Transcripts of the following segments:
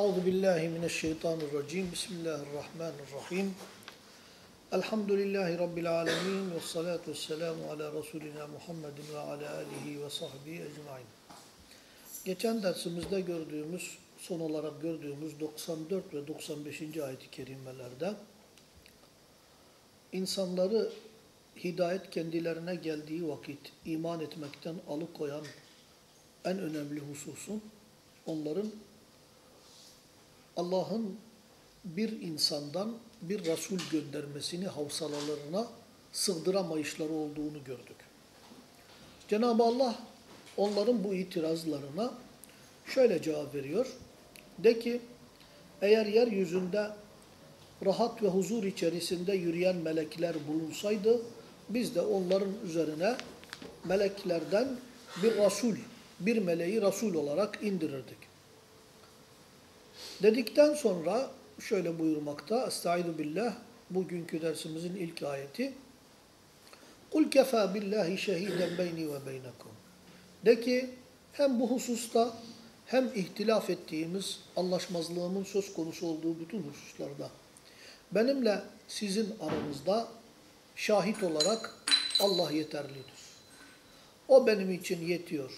Euzu billahi mineşşeytanirracim. Bismillahirrahmanirrahim. Elhamdülillahi rabbil alamin ve salatu vesselamu ala resulina Muhammedin ve ala alihi ve sahbihi ecmaîn. Geçen dersimizde gördüğümüz, son olarak gördüğümüz 94 ve 95. ayet-i kerimelerde insanları hidayet kendilerine geldiği vakit iman etmekten alıkoyan en önemli hususun onların Allah'ın bir insandan bir Resul göndermesini havsalalarına sığdıramayışları olduğunu gördük. Cenab-ı Allah onların bu itirazlarına şöyle cevap veriyor. De ki eğer yeryüzünde rahat ve huzur içerisinde yürüyen melekler bulunsaydı biz de onların üzerine meleklerden bir Resul, bir meleği Resul olarak indirirdik. Dedikten sonra şöyle buyurmakta, Estaizu billah, bugünkü dersimizin ilk ayeti. Kul kefa billahi şehiden beyni ve beynekum. De ki hem bu hususta hem ihtilaf ettiğimiz anlaşmazlığımın söz konusu olduğu bütün hususlarda benimle sizin aranızda şahit olarak Allah yeterlidir. O benim için yetiyor.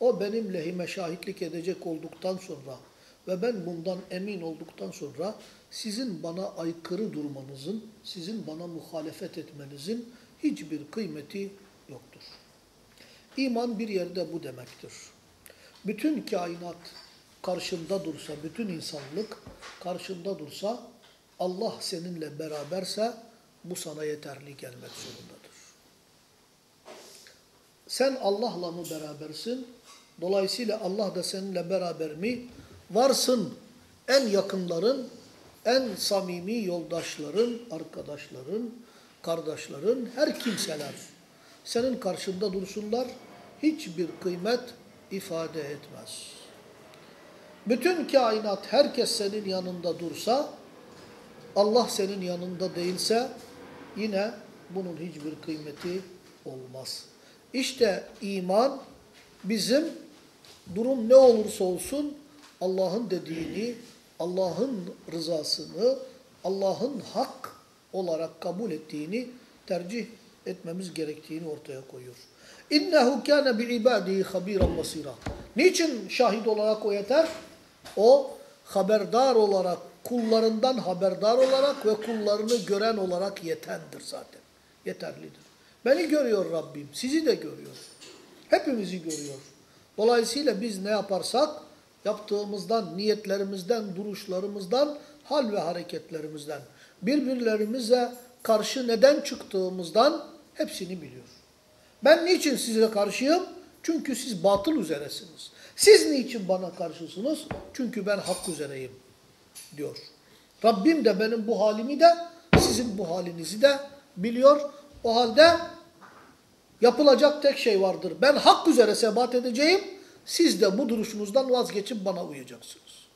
O benim lehime şahitlik edecek olduktan sonra ve ben bundan emin olduktan sonra sizin bana aykırı durmanızın, sizin bana muhalefet etmenizin hiçbir kıymeti yoktur. İman bir yerde bu demektir. Bütün kainat karşında dursa, bütün insanlık karşında dursa, Allah seninle beraberse bu sana yeterli gelmek zorundadır. Sen Allah'la mı berabersin? Dolayısıyla Allah da seninle beraber mi? Varsın en yakınların, en samimi yoldaşların, arkadaşların, kardeşlerin, her kimseler senin karşında dursunlar, hiçbir kıymet ifade etmez. Bütün kainat, herkes senin yanında dursa, Allah senin yanında değilse, yine bunun hiçbir kıymeti olmaz. İşte iman bizim durum ne olursa olsun Allah'ın dediğini, Allah'ın rızasını, Allah'ın hak olarak kabul ettiğini tercih etmemiz gerektiğini ortaya koyuyor. İnnehu kâne bi'ibâdihi habîran basîrâ. Niçin şahit olarak o yeter? O haberdar olarak, kullarından haberdar olarak ve kullarını gören olarak yetendir zaten. Yeterlidir. Beni görüyor Rabbim, sizi de görüyor. Hepimizi görüyor. Dolayısıyla biz ne yaparsak yaptığımızdan, niyetlerimizden, duruşlarımızdan, hal ve hareketlerimizden, birbirlerimize karşı neden çıktığımızdan hepsini biliyor. Ben niçin size karşıyım? Çünkü siz batıl üzeresiniz. Siz niçin bana karşısınız? Çünkü ben hak üzereyim diyor. Rabbim de benim bu halimi de sizin bu halinizi de biliyor. O halde yapılacak tek şey vardır. Ben hak üzere sebat edeceğim. Siz de bu duruşunuzdan vazgeçip bana uyacaksınız.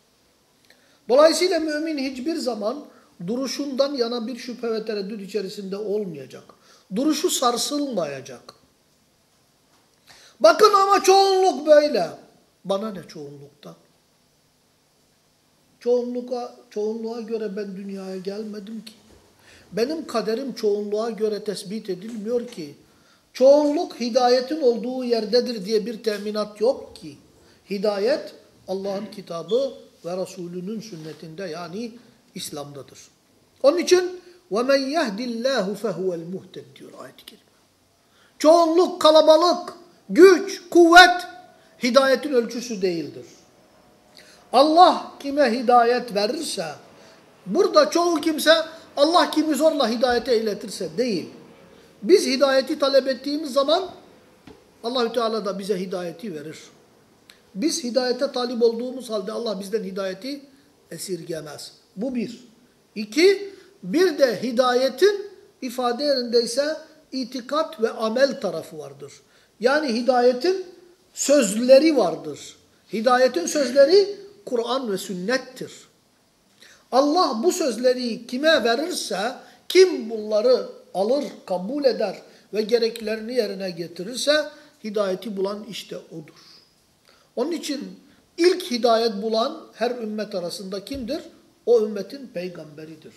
Dolayısıyla mümin hiçbir zaman duruşundan yana bir şüphe ve tereddüt içerisinde olmayacak. Duruşu sarsılmayacak. Bakın ama çoğunluk böyle. Bana ne çoğunluktan? Çoğunluğa, çoğunluğa göre ben dünyaya gelmedim ki. Benim kaderim çoğunluğa göre tespit edilmiyor ki. Çoğunluk hidayetin olduğu yerdedir diye bir teminat yok ki. Hidayet Allah'ın kitabı ve Resulünün sünnetinde yani İslam'dadır. Onun için وَمَنْ يَهْدِ اللّٰهُ فَهُوَ الْمُهْتَدْ diyor ayet-i kerime. Çoğunluk, kalabalık, güç, kuvvet hidayetin ölçüsü değildir. Allah kime hidayet verirse, burada çoğu kimse Allah kimi zorla hidayete iletirse değil. Biz hidayeti talep ettiğimiz zaman Allahü Teala da bize hidayeti verir. Biz hidayete talip olduğumuz halde Allah bizden hidayeti esirgemez. Bu bir. İki, bir de hidayetin ifade yerindeyse itikat ve amel tarafı vardır. Yani hidayetin sözleri vardır. Hidayetin sözleri Kur'an ve sünnettir. Allah bu sözleri kime verirse, kim bunları alır, kabul eder ve gereklerini yerine getirirse hidayeti bulan işte odur. Onun için İlk hidayet bulan her ümmet arasında kimdir? O ümmetin peygamberidir.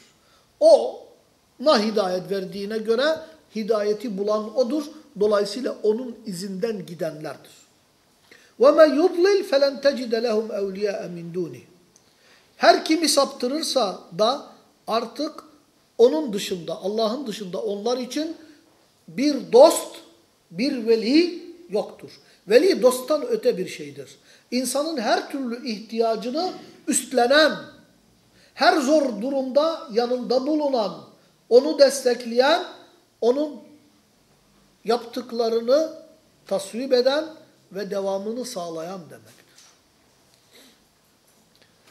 Ona hidayet verdiğine göre hidayeti bulan odur. Dolayısıyla onun izinden gidenlerdir. وَمَنْ يُضْلِلْ فَلَنْ تَجِدَ لَهُمْ اَوْلِيَاءَ مِنْ دُونِهِ Her kimi saptırırsa da artık onun dışında, Allah'ın dışında onlar için bir dost, bir veli yoktur. Veli dosttan öte bir şeydir. İnsanın her türlü ihtiyacını üstlenen, her zor durumda yanında bulunan, onu destekleyen, onun yaptıklarını tasvip eden ve devamını sağlayan demektir.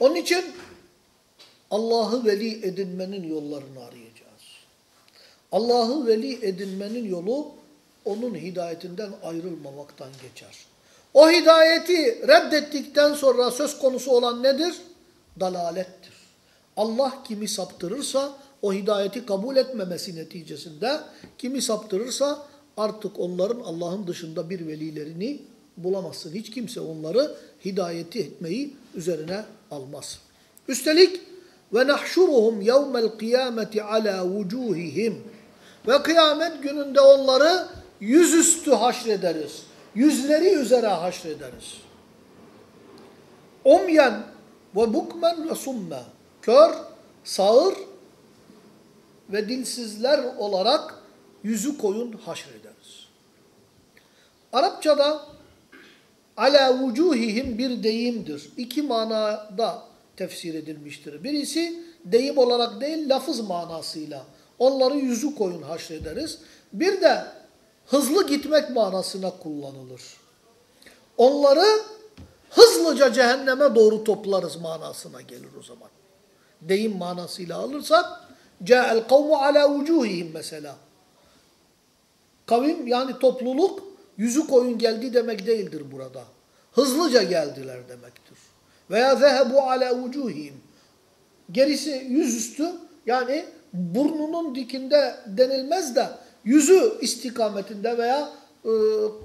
Onun için Allah'ı veli edinmenin yollarını arayacağız. Allah'ı veli edinmenin yolu onun hidayetinden ayrılmamaktan geçer. O hidayeti reddettikten sonra söz konusu olan nedir? Dalalettir. Allah kimi saptırırsa o hidayeti kabul etmemesi neticesinde kimi saptırırsa artık onların Allah'ın dışında bir velilerini bulamazsın. Hiç kimse onları hidayeti etmeyi üzerine almaz. Üstelik ve nahşuruhum yevmel kıyameti ala vucuhihim ve kıyamet gününde onları yüzüstü haşrederiz. Yüzleri üzere haşrederiz. Umyen ve bukmen ve summe. Kör, sağır ve dilsizler olarak yüzü koyun haşrederiz. Arapçada ala vucuhihim bir deyimdir. İki manada tefsir edilmiştir. Birisi deyim olarak değil lafız manasıyla. Onları yüzü koyun haşrederiz. Bir de hızlı gitmek manasına kullanılır. Onları hızlıca cehenneme doğru toplarız manasına gelir o zaman. Deyim manasıyla alırsak ca'el kavmu ala vucuhihim mesela. Kavim yani topluluk yüzü koyun geldi demek değildir burada. Hızlıca geldiler demektir. Veya zehebu ala vucuhihim. Gerisi yüzüstü yani burnunun dikinde denilmez de yüzü istikametinde veya e,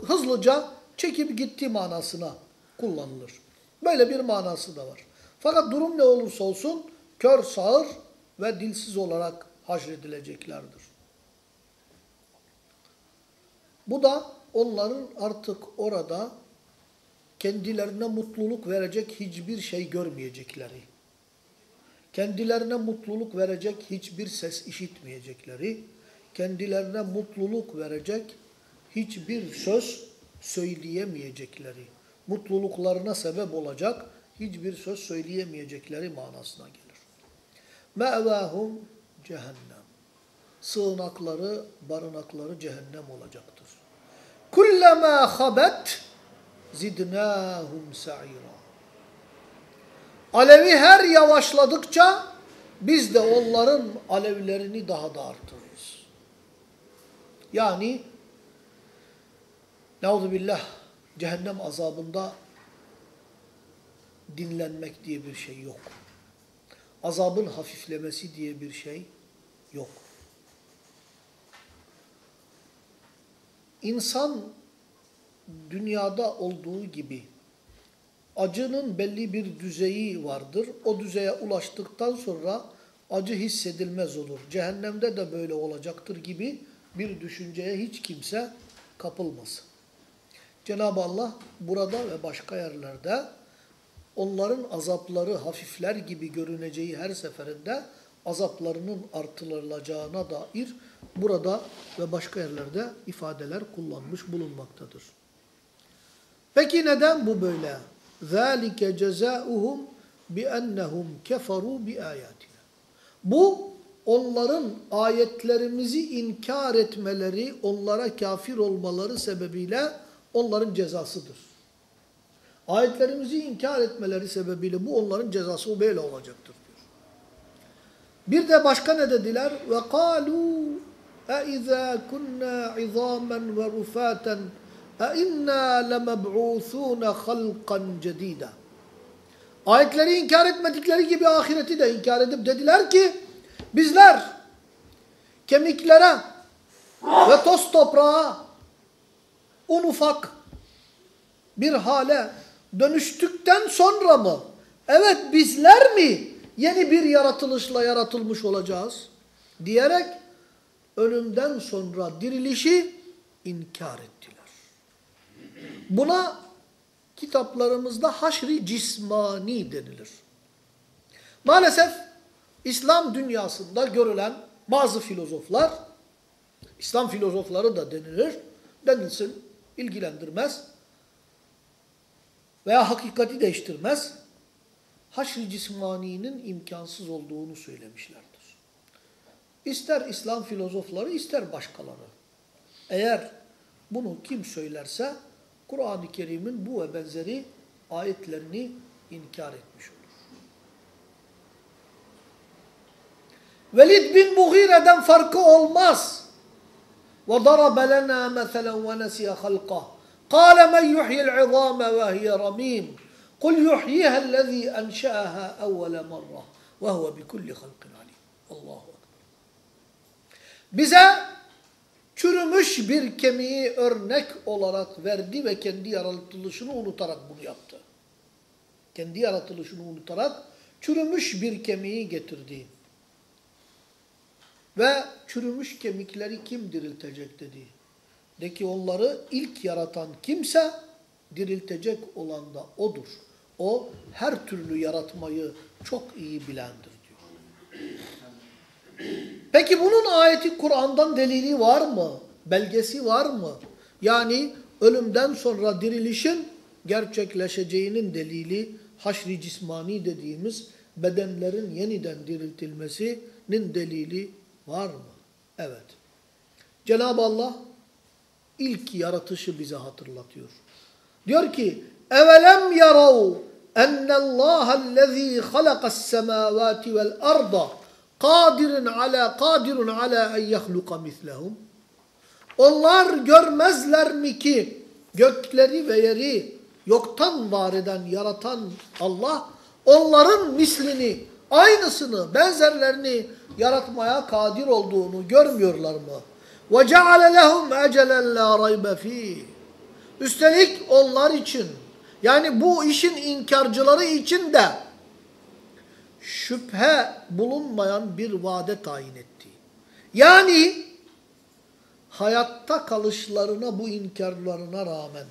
hızlıca çekip gitti manasına kullanılır. Böyle bir manası da var. Fakat durum ne olursa olsun kör, sağır ve dilsiz olarak haşredileceklerdir. Bu da onların artık orada kendilerine mutluluk verecek hiçbir şey görmeyecekleri, kendilerine mutluluk verecek hiçbir ses işitmeyecekleri, kendilerine mutluluk verecek hiçbir söz söyleyemeyecekleri, mutluluklarına sebep olacak hiçbir söz söyleyemeyecekleri manasına gelir. Me'vâhum cehennem. Sığınakları, barınakları cehennem olacaktır. Kullemâ habet zidnâhum sa'ira. Alevi her yavaşladıkça biz de onların alevlerini daha da artırırız. Yani billah cehennem azabında dinlenmek diye bir şey yok. Azabın hafiflemesi diye bir şey yok. İnsan dünyada olduğu gibi acının belli bir düzeyi vardır. O düzeye ulaştıktan sonra acı hissedilmez olur. Cehennemde de böyle olacaktır gibi bir düşünceye hiç kimse kapılmasın. Cenab-ı Allah burada ve başka yerlerde onların azapları hafifler gibi görüneceği her seferinde azaplarının artırılacağına dair burada ve başka yerlerde ifadeler kullanmış bulunmaktadır. Peki neden bu böyle? ذَٰلِكَ جَزَاؤُهُمْ بِأَنَّهُمْ كَفَرُوا بِآيَاتِنَا Bu onların ayetlerimizi inkar etmeleri, onlara kafir olmaları sebebiyle onların cezasıdır. Ayetlerimizi inkar etmeleri sebebiyle bu onların cezası o böyle olacaktır diyor. Bir de başka ne dediler? Ve kalu اَاِذَا كُنَّا عِظَامًا وَرُفَاتًا اَاِنَّا لَمَبْعُوثُونَ خَلْقًا جَد۪يدًا Ayetleri inkar etmedikleri gibi ahireti de inkar edip dediler ki bizler kemiklere ve toz toprağa un ufak bir hale dönüştükten sonra mı? Evet bizler mi yeni bir yaratılışla yaratılmış olacağız? Diyerek ölümden sonra dirilişi inkar ettiler. Buna kitaplarımızda haşri cismani denilir. Maalesef İslam dünyasında görülen bazı filozoflar, İslam filozofları da denilir, denilsin, ilgilendirmez veya hakikati değiştirmez, haşr-ı cismaninin imkansız olduğunu söylemişlerdir. İster İslam filozofları, ister başkaları. Eğer bunu kim söylerse, Kur'an-ı Kerim'in bu ve benzeri ayetlerini inkar etmiş olur. Velid bin Mughire'den farkı olmaz. وَضَرَبَ لَنَا مَثَلًا وَنَسِيَ خَلْقَهُ قَالَ مَنْ يُحْيِ الْعِظَامَ وَهِيَ رَمِيمٌ قُلْ يُحْيِيهَا الَّذ۪ي أَنْشَأَهَا أَوَّلَ مَرَّةٍ وَهُوَ بِكُلِّ خَلْقٍ عَلِيمٌ Allahu Ekber. Bize çürümüş bir kemiği örnek olarak verdi ve kendi yaratılışını unutarak bunu yaptı. Kendi yaratılışını unutarak çürümüş bir kemiği getirdi. Ve çürümüş kemikleri kim diriltecek dedi. De ki onları ilk yaratan kimse diriltecek olan da odur. O her türlü yaratmayı çok iyi bilendir diyor. Peki bunun ayeti Kur'an'dan delili var mı? Belgesi var mı? Yani ölümden sonra dirilişin gerçekleşeceğinin delili haşri cismani dediğimiz bedenlerin yeniden diriltilmesinin delili var mı? Evet. Cenab-ı Allah ilk yaratışı bize hatırlatıyor. Diyor ki: "Evelem yarav ennallâhellezî halakassemâvâti vel arda kadirun ala kadirun ala en yahluka mislehum?" Onlar görmezler mi ki gökleri ve yeri yoktan var eden, yaratan Allah onların mislini, aynısını, benzerlerini yaratmaya kadir olduğunu görmüyorlar mı? وَجَعَلَ لَهُمْ اَجَلًا لَا رَيْبَ ف۪يهِ Üstelik onlar için, yani bu işin inkarcıları için de şüphe bulunmayan bir vade tayin etti. Yani hayatta kalışlarına bu inkarlarına rağmen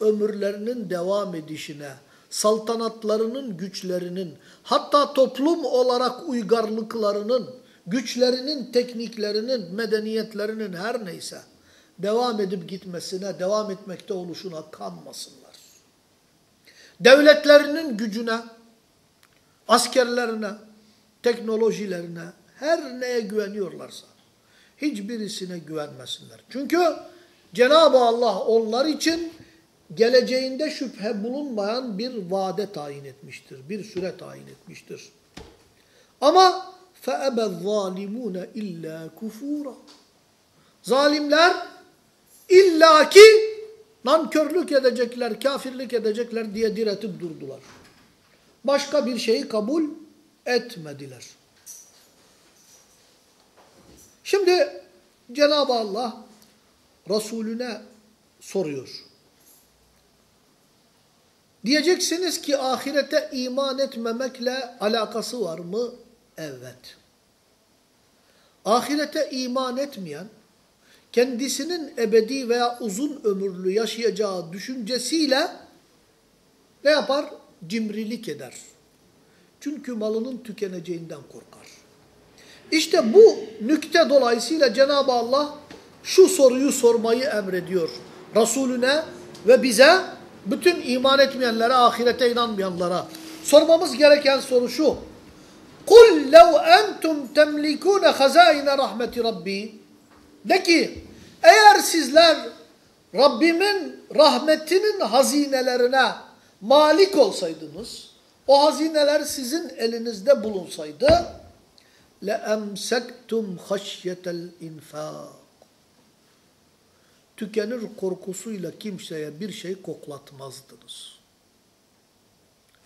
ömürlerinin devam edişine, saltanatlarının güçlerinin, hatta toplum olarak uygarlıklarının, güçlerinin, tekniklerinin, medeniyetlerinin her neyse devam edip gitmesine, devam etmekte oluşuna kanmasınlar. Devletlerinin gücüne, askerlerine, teknolojilerine, her neye güveniyorlarsa hiçbirisine güvenmesinler. Çünkü Cenab-ı Allah onlar için geleceğinde şüphe bulunmayan bir vade tayin etmiştir. Bir süre tayin etmiştir. Ama فَأَبَ الظَّالِمُونَ illa kufura. Zalimler illaki nankörlük edecekler, kafirlik edecekler diye diretip durdular. Başka bir şeyi kabul etmediler. Şimdi Cenab-ı Allah Resulüne soruyor. Diyeceksiniz ki ahirete iman etmemekle alakası var mı? Evet. Ahirete iman etmeyen, kendisinin ebedi veya uzun ömürlü yaşayacağı düşüncesiyle ne yapar? Cimrilik eder. Çünkü malının tükeneceğinden korkar. İşte bu nükte dolayısıyla Cenab-ı Allah şu soruyu sormayı emrediyor. Resulüne ve bize bütün iman etmeyenlere, ahirete inanmayanlara. Sormamız gereken soru şu. قُلْ لَوْ أَنْتُمْ تَمْلِكُونَ خَزَائِنَ رَحْمَةِ رَبِّي De ki, eğer sizler Rabbimin rahmetinin hazinelerine malik olsaydınız, o hazineler sizin elinizde bulunsaydı, لَاَمْسَكْتُمْ خَشْيَةَ الْاِنْفَاقِ Tükenir korkusuyla kimseye bir şey koklatmazdınız.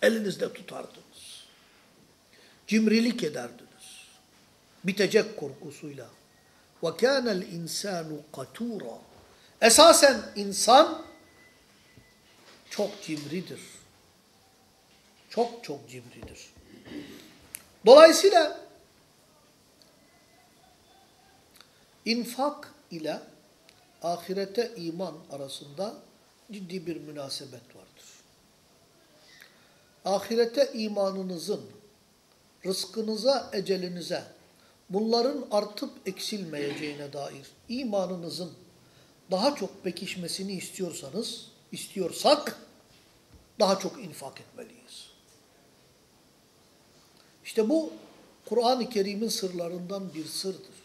Elinizde tutardınız. Cimrilik ederdiniz. Bitecek korkusuyla. وَكَانَ الْاِنْسَانُ قَتُورًا Esasen insan çok cimridir. Çok çok cimridir. Dolayısıyla infak ile ahirete iman arasında ciddi bir münasebet vardır. Ahirete imanınızın, rızkınıza, ecelinize, bunların artıp eksilmeyeceğine dair imanınızın daha çok pekişmesini istiyorsanız, istiyorsak daha çok infak etmeliyiz. İşte bu Kur'an-ı Kerim'in sırlarından bir sırdır.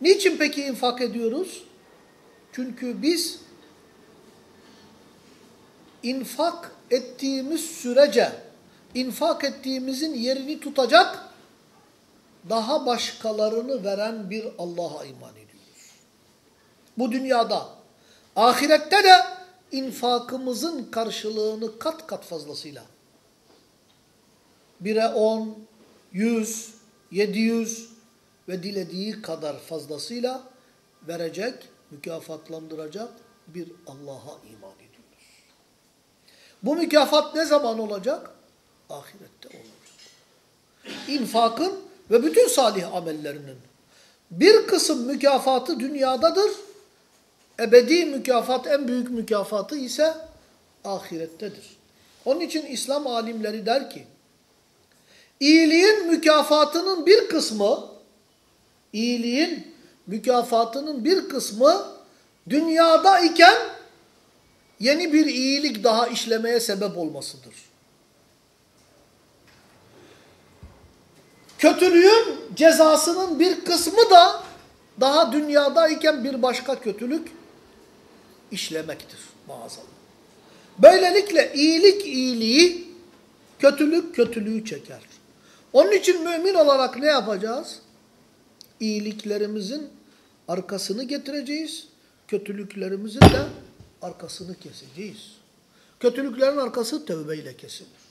Niçin peki infak ediyoruz? Çünkü biz infak ettiğimiz sürece infak ettiğimizin yerini tutacak daha başkalarını veren bir Allah'a iman ediyoruz. Bu dünyada, ahirette de infakımızın karşılığını kat kat fazlasıyla. Bire on, yüz, yedi yüz ve dilediği kadar fazlasıyla verecek, mükafatlandıracak bir Allah'a iman ediyoruz. Bu mükafat ne zaman olacak? Ahirette olacak. İnfakın ve bütün salih amellerinin bir kısım mükafatı dünyadadır. Ebedi mükafat, en büyük mükafatı ise ahirettedir. Onun için İslam alimleri der ki, iyiliğin mükafatının bir kısmı, iyiliğin mükafatının bir kısmı dünyada iken yeni bir iyilik daha işlemeye sebep olmasıdır. Kötülüğün cezasının bir kısmı da daha dünyadayken bir başka kötülük işlemektir maazallah. Böylelikle iyilik iyiliği, kötülük kötülüğü çeker. Onun için mümin olarak ne yapacağız? İyiliklerimizin arkasını getireceğiz, kötülüklerimizin de arkasını keseceğiz. Kötülüklerin arkası tövbeyle kesilir.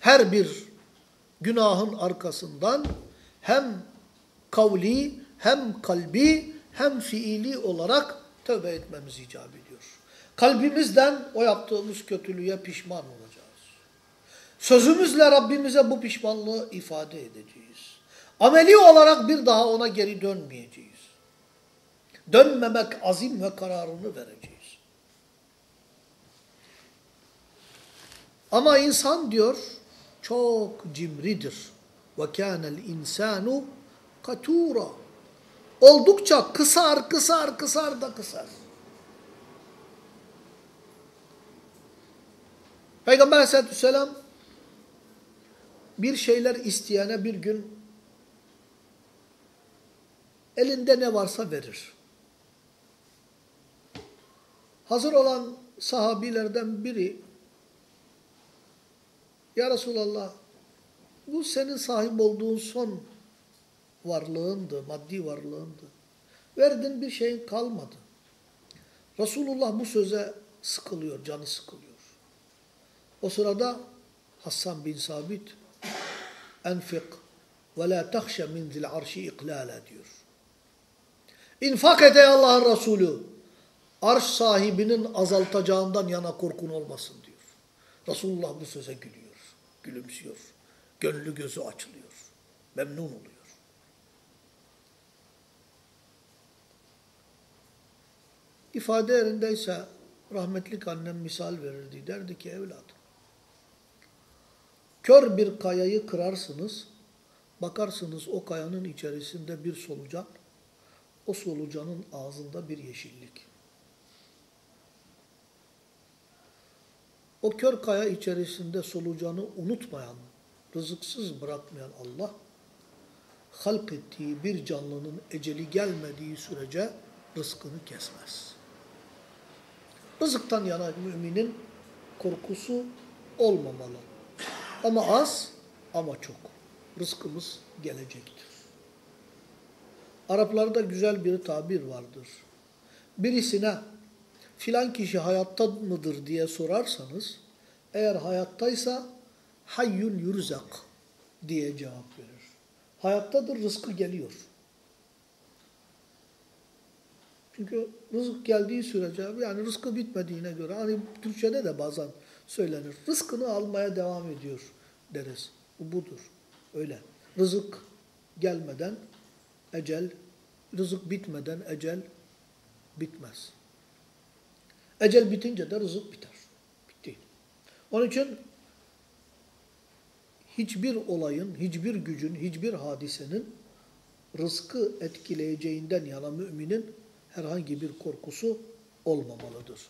her bir günahın arkasından hem kavli hem kalbi hem fiili olarak tövbe etmemiz icap ediyor. Kalbimizden o yaptığımız kötülüğe pişman olacağız. Sözümüzle Rabbimize bu pişmanlığı ifade edeceğiz. Ameli olarak bir daha ona geri dönmeyeceğiz. Dönmemek azim ve kararını vereceğiz. Ama insan diyor çok cimridir. Kânel insanu katura. Oldukça kısar, kısar, kısar da kısar. Peygamber aleyhissalatü vesselam bir şeyler isteyene bir gün elinde ne varsa verir. Hazır olan sahabilerden biri ya Resulallah bu senin sahip olduğun son varlığındı, maddi varlığındı. Verdin bir şeyin kalmadı. Resulullah bu söze sıkılıyor, canı sıkılıyor. O sırada Hassan bin Sabit enfik ve la tahşe min zil arşi iklala diyor. İnfak et ey Allah'ın Resulü. Arş sahibinin azaltacağından yana korkun olmasın diyor. Resulullah bu söze gülüyor gülümsüyor. Gönlü gözü açılıyor. Memnun oluyor. İfade yerindeyse rahmetlik annem misal verirdi. Derdi ki evladım. Kör bir kayayı kırarsınız. Bakarsınız o kayanın içerisinde bir solucan. O solucanın ağzında bir yeşillik. O kör kaya içerisinde solucanı unutmayan, rızıksız bırakmayan Allah, halk ettiği bir canlının eceli gelmediği sürece rızkını kesmez. Rızıktan yana müminin korkusu olmamalı. Ama az ama çok. Rızkımız gelecektir. Araplarda güzel bir tabir vardır. Birisine filan kişi hayatta mıdır diye sorarsanız eğer hayattaysa hayyun yurzak diye cevap verir. Hayattadır rızkı geliyor. Çünkü rızık geldiği sürece yani rızkı bitmediğine göre hani Türkçe'de de bazen söylenir. Rızkını almaya devam ediyor deriz. Bu budur. Öyle. Rızık gelmeden ecel, rızık bitmeden ecel bitmez. Ecel bitince de rızık biter. Bitti. Onun için hiçbir olayın, hiçbir gücün, hiçbir hadisenin rızkı etkileyeceğinden yana müminin herhangi bir korkusu olmamalıdır.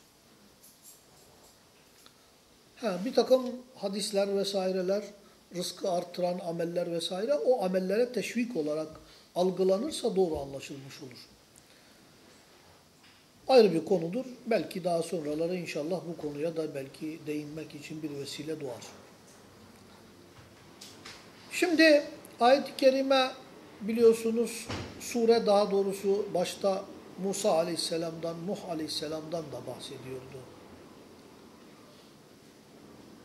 Ha, bir takım hadisler vesaireler, rızkı artıran ameller vesaire o amellere teşvik olarak algılanırsa doğru anlaşılmış olur. Ayrı bir konudur. Belki daha sonraları inşallah bu konuya da belki değinmek için bir vesile doğar. Şimdi ayet-i kerime biliyorsunuz sure daha doğrusu başta Musa aleyhisselamdan, Nuh aleyhisselamdan da bahsediyordu.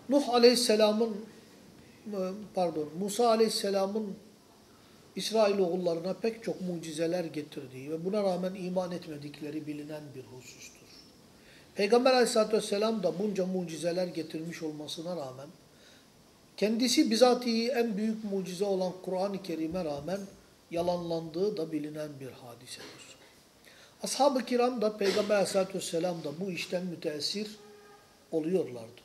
Nuh aleyhisselamın pardon Musa aleyhisselamın İsrailoğullarına pek çok mucizeler getirdiği ve buna rağmen iman etmedikleri bilinen bir husustur. Peygamber aleyhissalatü vesselam da bunca mucizeler getirmiş olmasına rağmen kendisi bizatihi en büyük mucize olan Kur'an-ı Kerim'e rağmen yalanlandığı da bilinen bir hadisedir. Ashab-ı kiram da Peygamber aleyhissalatü vesselam da bu işten müteessir oluyorlardı.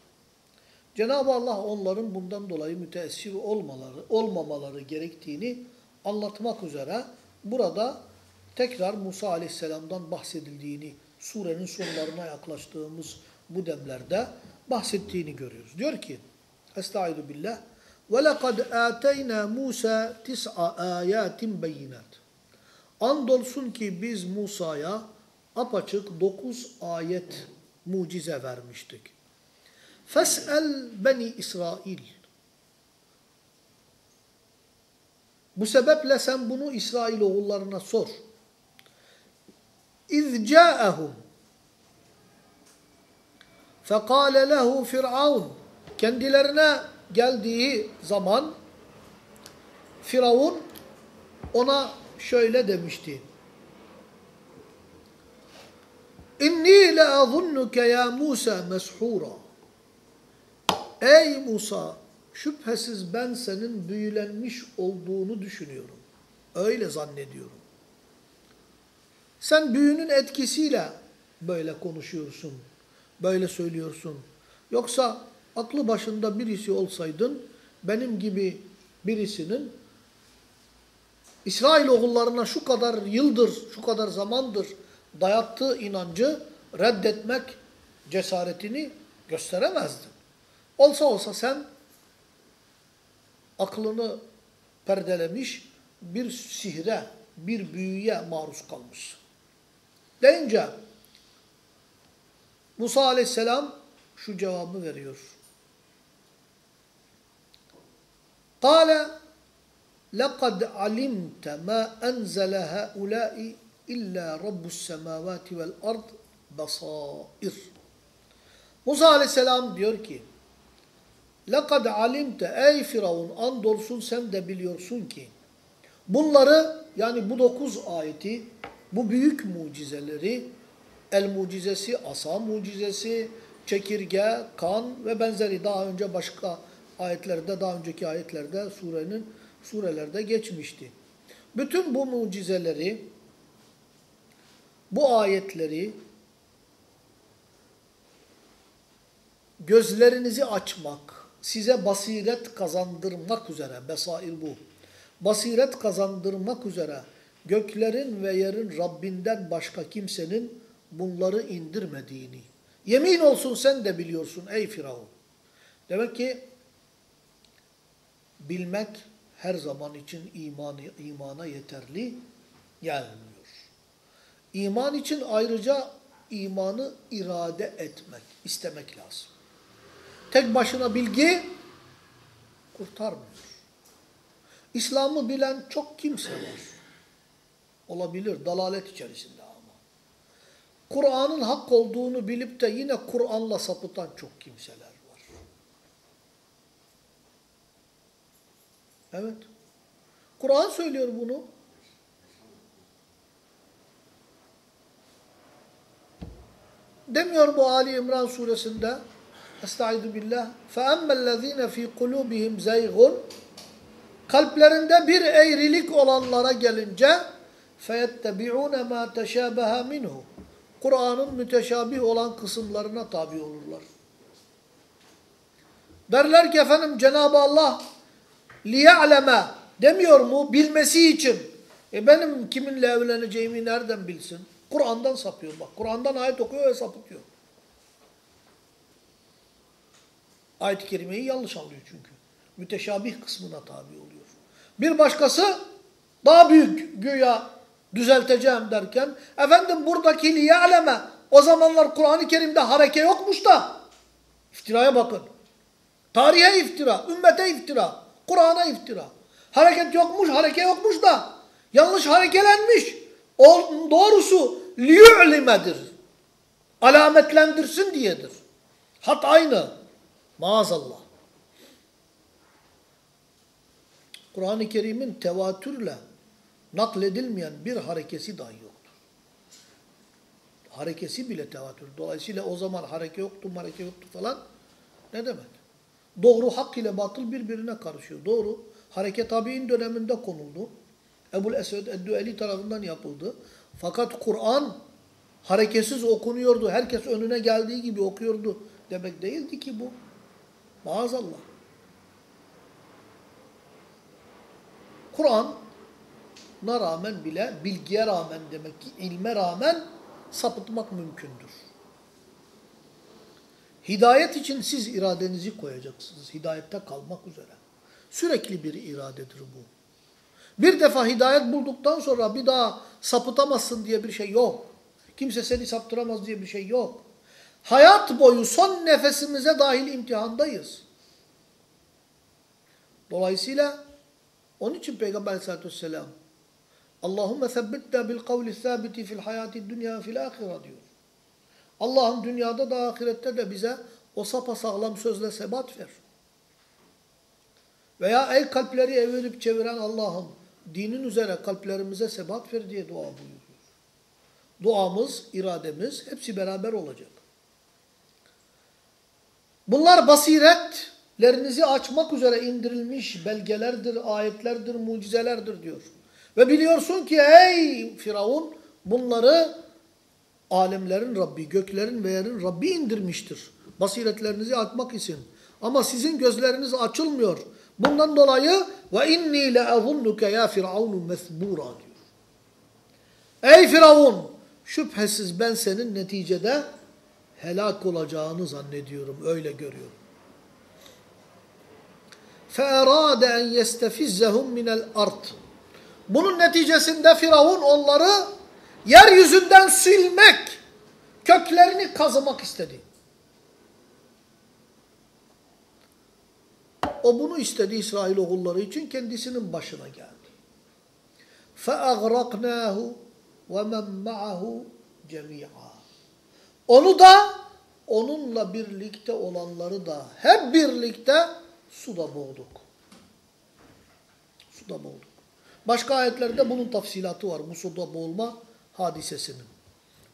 Cenab-ı Allah onların bundan dolayı müteessir olmaları, olmamaları gerektiğini anlatmak üzere burada tekrar Musa aleyhisselamdan bahsedildiğini surenin sonlarına yaklaştığımız bu demlerde bahsettiğini görüyoruz. Diyor ki Estaizu billah وَلَقَدْ آتَيْنَا مُوسَى تِسْعَ آيَاتٍ بَيِّنَاتٍ Andolsun ki biz Musa'ya apaçık dokuz ayet mucize vermiştik. Fes'el beni İsrail. Bu sebeple sen bunu İsrail oğullarına sor. İz ca'ahum fekale lehu firavun kendilerine geldiği zaman Firavun ona şöyle demişti. İnni la azunnuke ya Musa meshura. Ey Musa şüphesiz ben senin büyülenmiş olduğunu düşünüyorum. Öyle zannediyorum. Sen büyünün etkisiyle böyle konuşuyorsun, böyle söylüyorsun. Yoksa aklı başında birisi olsaydın, benim gibi birisinin İsrail oğullarına şu kadar yıldır, şu kadar zamandır dayattığı inancı reddetmek cesaretini gösteremezdin. Olsa olsa sen aklını perdelemiş bir sihre, bir büyüye maruz kalmışsın. Deyince Musa aleyhisselam şu cevabı veriyor. Kale لَقَدْ عَلِمْتَ مَا أَنْزَلَ هَؤُلَاءِ إِلَّا رَبُّ السَّمَاوَاتِ وَالْأَرْضِ بَصَائِرِ Musa aleyhisselam diyor ki لَقَدْ عَلِمْتَ Ey Firavun andolsun sen de biliyorsun ki bunları yani bu dokuz ayeti bu büyük mucizeleri el mucizesi, asa mucizesi, çekirge, kan ve benzeri daha önce başka ayetlerde, daha önceki ayetlerde surenin surelerde geçmişti. Bütün bu mucizeleri, bu ayetleri gözlerinizi açmak, size basiret kazandırmak üzere, besair bu, basiret kazandırmak üzere göklerin ve yerin Rabbinden başka kimsenin bunları indirmediğini, yemin olsun sen de biliyorsun ey Firavun. Demek ki bilmek her zaman için imanı, imana yeterli gelmiyor. İman için ayrıca imanı irade etmek, istemek lazım. Tek başına bilgi kurtarmıyor. İslam'ı bilen çok kimse var. Olabilir, dalalet içerisinde ama. Kur'an'ın hak olduğunu bilip de yine Kur'an'la sapıtan çok kimseler var. Evet. Kur'an söylüyor bunu. demiyor bu Ali İmran suresinde Estaizu billah فَاَمَّا الَّذ۪ينَ ف۪ي قُلُوبِهِمْ زَيْغٌ Kalplerinde bir eğrilik olanlara gelince فَيَتَّبِعُونَ مَا تَشَابَهَ مِنْهُ Kur'an'ın müteşabih olan kısımlarına tabi olurlar. Derler ki efendim Cenab-ı Allah liya'leme demiyor mu? Bilmesi için. E benim kiminle evleneceğimi nereden bilsin? Kur'an'dan sapıyor bak. Kur'an'dan ayet okuyor ve sapıtıyor. Ayet-i kerimeyi yanlış anlıyor çünkü. Müteşabih kısmına tabi oluyor. Bir başkası daha büyük güya düzelteceğim derken efendim buradaki liya'leme o zamanlar Kur'an-ı Kerim'de hareke yokmuş da iftiraya bakın. Tarihe iftira, ümmete iftira, Kur'an'a iftira. Hareket yokmuş, hareke yokmuş da yanlış harekelenmiş. O, doğrusu liyu'limedir. Alametlendirsin diyedir. Hat aynı. Maazallah. Kur'an-ı Kerim'in tevatürle nakledilmeyen bir harekesi dahi yoktur. Harekesi bile tevatür. Dolayısıyla o zaman hareke yoktu, hareke yoktu falan ne demek? Doğru hak ile batıl birbirine karışıyor. Doğru. Hareket tabi'in döneminde konuldu. Ebul Esved Eddüeli tarafından yapıldı. Fakat Kur'an hareketsiz okunuyordu. Herkes önüne geldiği gibi okuyordu. Demek değildi ki bu. Maazallah. Kur'an'a rağmen bile, bilgiye rağmen demek ki ilme rağmen sapıtmak mümkündür. Hidayet için siz iradenizi koyacaksınız. Hidayette kalmak üzere. Sürekli bir iradedir bu. Bir defa hidayet bulduktan sonra bir daha sapıtamazsın diye bir şey yok. Kimse seni saptıramaz diye bir şey yok. Hayat boyu son nefesimize dahil imtihandayız. Dolayısıyla onun için Peygamber aleyhissalatü vesselam Allahümme sebbitna bil kavli sabiti fil hayati dünya fil ahire diyor. Allah'ım dünyada da ahirette de bize o sapasağlam sözle sebat ver. Veya ey kalpleri evirip çeviren Allah'ım dinin üzere kalplerimize sebat ver diye dua buyuruyor. Duamız, irademiz hepsi beraber olacak. Bunlar basiretlerinizi açmak üzere indirilmiş belgelerdir, ayetlerdir, mucizelerdir diyor. Ve biliyorsun ki ey Firavun bunları alemlerin Rabbi, göklerin ve yerin Rabbi indirmiştir. Basiretlerinizi açmak için. Ama sizin gözleriniz açılmıyor. Bundan dolayı ve inni le azunnuke ya firavun mesbura diyor. Ey Firavun şüphesiz ben senin neticede helak olacağını zannediyorum. Öyle görüyorum. فَاَرَادَ اَنْ يَسْتَفِزَّهُمْ مِنَ الْاَرْضِ Bunun neticesinde Firavun onları yeryüzünden silmek, köklerini kazımak istedi. O bunu istedi İsrail oğulları için kendisinin başına geldi. فَاَغْرَقْنَاهُ وَمَنْ مَعَهُ جَمِيعًا Onu da onunla birlikte olanları da hep birlikte suda boğduk. Suda boğduk. Başka ayetlerde bunun tafsilatı var. Bu suda boğulma hadisesinin.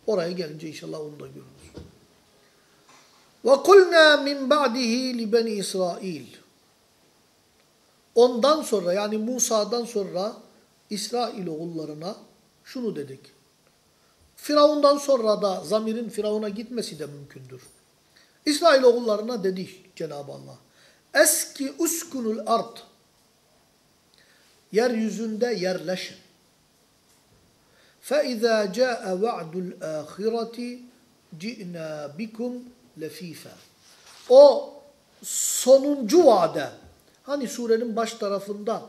Oraya gelince inşallah onu da görürüz. وَقُلْنَا مِنْ بَعْدِهِ لِبَنِ İsrail. Ondan sonra yani Musa'dan sonra İsrail oğullarına şunu dedik. Firavundan sonra da zamirin Firavun'a gitmesi de mümkündür. İsrail oğullarına dedi Cenab-ı Allah. Eski uskunul art. Yeryüzünde yerleşin. فَاِذَا جَاءَ وَعْدُ الْآخِرَةِ جِئْنَا بِكُمْ لَف۪يفًا O sonuncu vade, hani surenin baş tarafında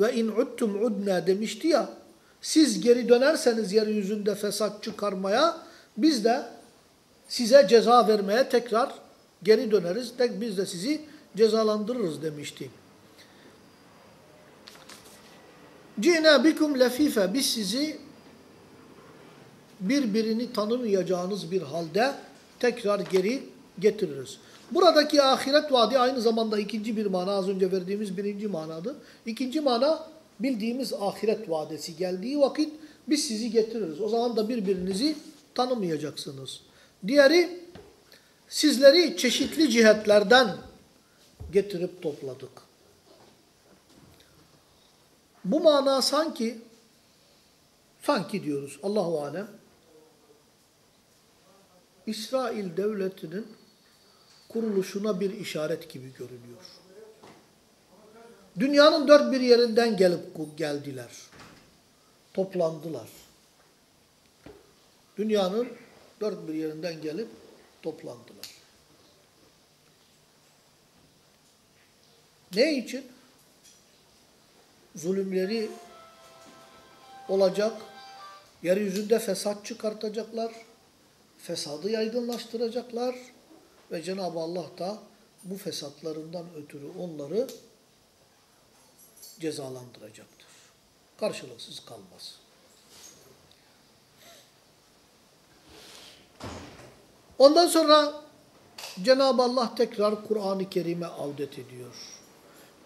ve in uttum udna demişti ya, siz geri dönerseniz yeryüzünde fesat çıkarmaya, biz de size ceza vermeye tekrar geri döneriz. Tek biz de sizi cezalandırırız demişti. Cina bikum lefife. Biz sizi birbirini tanımayacağınız bir halde tekrar geri getiririz. Buradaki ahiret vaadi aynı zamanda ikinci bir mana az önce verdiğimiz birinci manadı. İkinci mana bildiğimiz ahiret vadesi geldiği vakit biz sizi getiririz. O zaman da birbirinizi tanımayacaksınız. Diğeri sizleri çeşitli cihetlerden getirip topladık. Bu mana sanki sanki diyoruz Allahu alem İsrail devletinin kuruluşuna bir işaret gibi görünüyor. Dünyanın dört bir yerinden gelip geldiler. Toplandılar. Dünyanın dört bir yerinden gelip toplandılar. Ne için? Zulümleri olacak, yeryüzünde fesat çıkartacaklar, fesadı yaygınlaştıracaklar ve Cenab-ı Allah da bu fesatlarından ötürü onları cezalandıracaktır. Karşılıksız kalmaz. Ondan sonra Cenab-ı Allah tekrar Kur'an-ı Kerim'e avdet ediyor.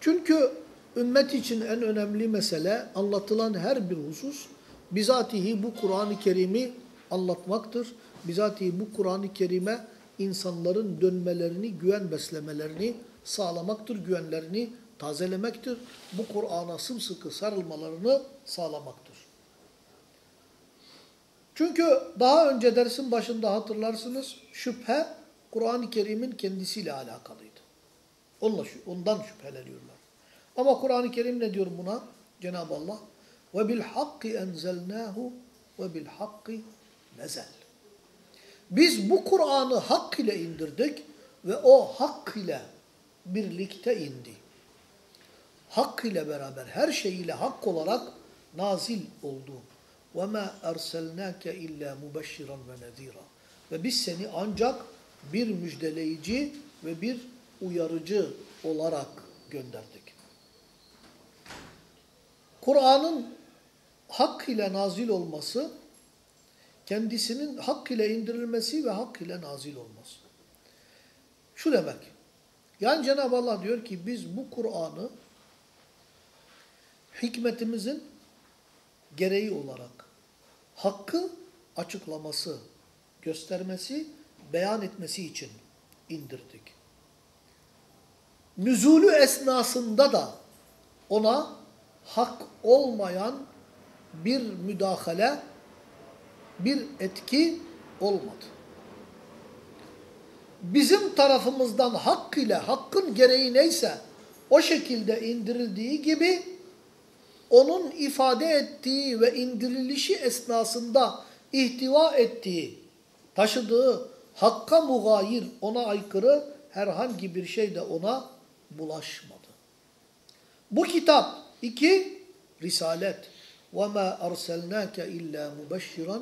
Çünkü ümmet için en önemli mesele anlatılan her bir husus bizatihi bu Kur'an-ı Kerim'i anlatmaktır. Bizatihi bu Kur'an-ı Kerim'e insanların dönmelerini, güven beslemelerini sağlamaktır, güvenlerini tazelemektir. Bu Kur'an'a sımsıkı sarılmalarını sağlamaktır. Çünkü daha önce dersin başında hatırlarsınız şüphe Kur'an-ı Kerim'in kendisiyle alakalıydı. Onunla, ondan şüpheleniyorlar. Ama Kur'an-ı Kerim ne diyor buna? Cenab-ı Allah ve bil hakki enzelnahu ve bil hakki nezel. Biz bu Kur'an'ı hak ile indirdik ve o hak ile birlikte indi. Hak ile beraber her şeyiyle hak olarak nazil oldu. وَمَا اَرْسَلْنَاكَ اِلَّا مُبَشِّرًا وَنَذ۪يرًا Ve biz seni ancak bir müjdeleyici ve bir uyarıcı olarak gönderdik. Kur'an'ın hak ile nazil olması, kendisinin hak ile indirilmesi ve hak ile nazil olması. Şu demek, yani Cenab-ı Allah diyor ki biz bu Kur'an'ı hikmetimizin gereği olarak hakkı açıklaması, göstermesi, beyan etmesi için indirdik. Nüzulü esnasında da ona hak olmayan bir müdahale, bir etki olmadı. Bizim tarafımızdan hak ile, hakkın gereği neyse o şekilde indirildiği gibi onun ifade ettiği ve indirilişi esnasında ihtiva ettiği, taşıdığı hakka mugayir, ona aykırı herhangi bir şey de ona bulaşmadı. Bu kitap iki, Risalet. وَمَا أَرْسَلْنَاكَ اِلَّا مُبَشِّرًا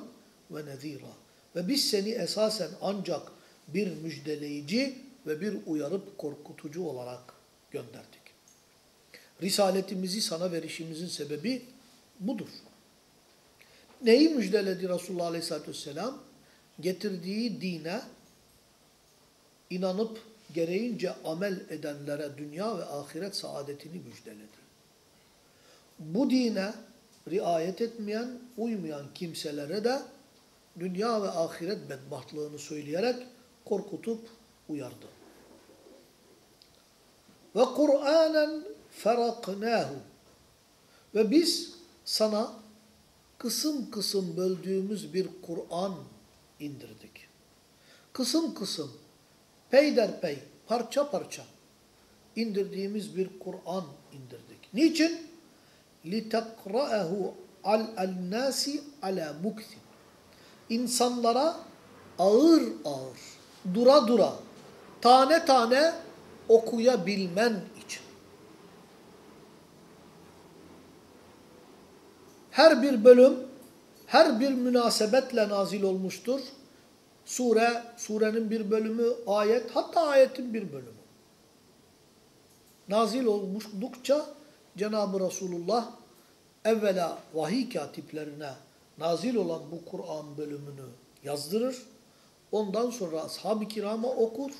وَنَذ۪يرًا Ve biz seni esasen ancak bir müjdeleyici ve bir uyarıp korkutucu olarak gönderdik. Risaletimizi sana verişimizin sebebi budur. Neyi müjdeledi Resulullah Aleyhisselatü Vesselam? Getirdiği dine inanıp gereğince amel edenlere dünya ve ahiret saadetini müjdeledi. Bu dine riayet etmeyen, uymayan kimselere de dünya ve ahiret bedbahtlığını söyleyerek korkutup uyardı. Ve Kur'anen feraknahu. Ve biz sana kısım kısım böldüğümüz bir Kur'an indirdik. Kısım kısım, peyderpey, parça parça indirdiğimiz bir Kur'an indirdik. Niçin? لِتَقْرَأَهُ النَّاسِ عَلَى مُكْتٍ İnsanlara ağır ağır, dura dura, tane tane okuyabilmen için. Her bir bölüm, her bir münasebetle nazil olmuştur. Sure, surenin bir bölümü, ayet, hatta ayetin bir bölümü. Nazil olmuştukça Cenab-ı Resulullah evvela vahiy katiplerine nazil olan bu Kur'an bölümünü yazdırır. Ondan sonra ashab-ı kirama okur.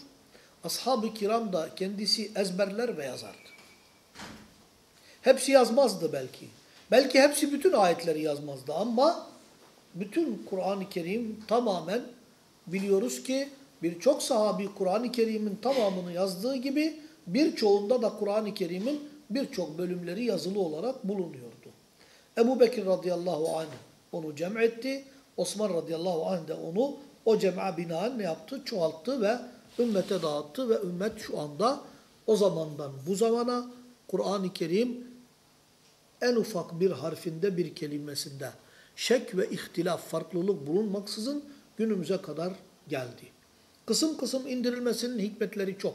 Ashab-ı kiram da kendisi ezberler ve yazardı. Hepsi yazmazdı belki. Belki hepsi bütün ayetleri yazmazdı ama bütün Kur'an-ı Kerim tamamen biliyoruz ki birçok sahabi Kur'an-ı Kerim'in tamamını yazdığı gibi birçoğunda da Kur'an-ı Kerim'in birçok bölümleri yazılı olarak bulunuyordu. Ebu Bekir radıyallahu anh onu cem etti. Osman radıyallahu anh de onu o cem'a binaen ne yaptı? Çoğalttı ve ümmete dağıttı ve ümmet şu anda o zamandan bu zamana Kur'an-ı Kerim en ufak bir harfinde bir kelimesinde şek ve ihtilaf, farklılık bulunmaksızın günümüze kadar geldi. Kısım kısım indirilmesinin hikmetleri çok.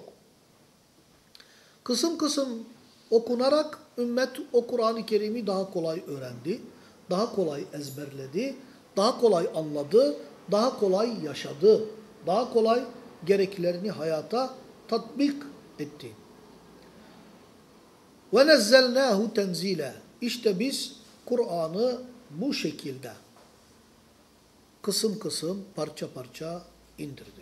Kısım kısım okunarak ümmet o Kur'an-ı Kerim'i daha kolay öğrendi, daha kolay ezberledi, daha kolay anladı, daha kolay yaşadı, daha kolay gereklerini hayata tatbik etti. Nezzelnâhu tenzîle. İşte biz Kur'an'ı bu şekilde kısım kısım, parça parça indirdik.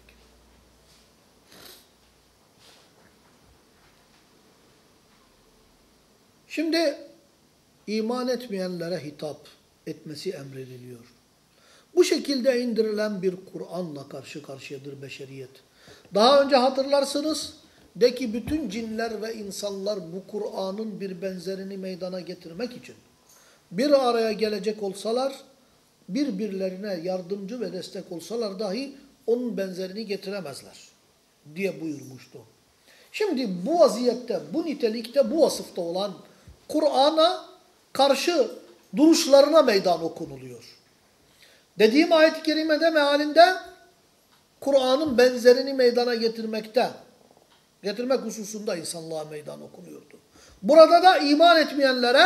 Şimdi iman etmeyenlere hitap etmesi emrediliyor. Bu şekilde indirilen bir Kur'an'la karşı karşıyadır beşeriyet. Daha önce hatırlarsınız, de ki bütün cinler ve insanlar bu Kur'an'ın bir benzerini meydana getirmek için bir araya gelecek olsalar, birbirlerine yardımcı ve destek olsalar dahi onun benzerini getiremezler diye buyurmuştu. Şimdi bu vaziyette, bu nitelikte, bu vasıfta olan Kur'an'a karşı duruşlarına meydan okunuluyor. Dediğim ayet-i kerimede mealinde Kur'an'ın benzerini meydana getirmekte, getirmek hususunda insanlığa meydan okunuyordu. Burada da iman etmeyenlere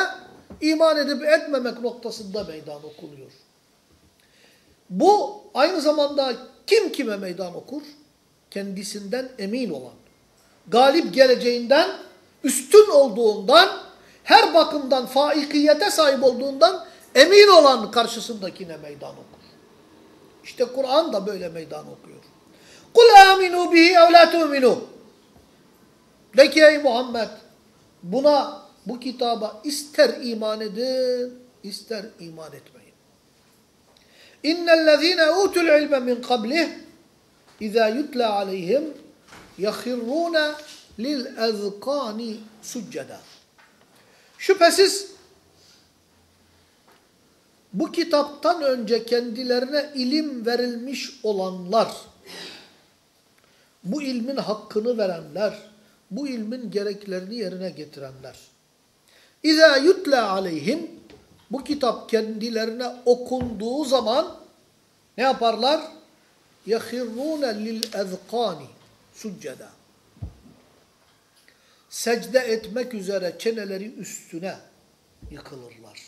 iman edip etmemek noktasında meydan okunuyor. Bu aynı zamanda kim kime meydan okur? Kendisinden emin olan, galip geleceğinden, üstün olduğundan, her bakımdan faikiyete sahip olduğundan emin olan karşısındakine meydan okur. İşte Kur'an da böyle meydan okuyor. Kul aminu bihi ev la tu'minu. De ki ey Muhammed buna bu kitaba ister iman edin ister iman etmeyin. İnnellezîne utul ilme min qablih izâ yutla aleyhim yahirrûne lil ezkâni succeda. Şüphesiz bu kitaptan önce kendilerine ilim verilmiş olanlar, bu ilmin hakkını verenler, bu ilmin gereklerini yerine getirenler. İza yutla aleyhim bu kitap kendilerine okunduğu zaman ne yaparlar? Yahirrun lil ezkani succeda. Secde etmek üzere çeneleri üstüne yıkılırlar.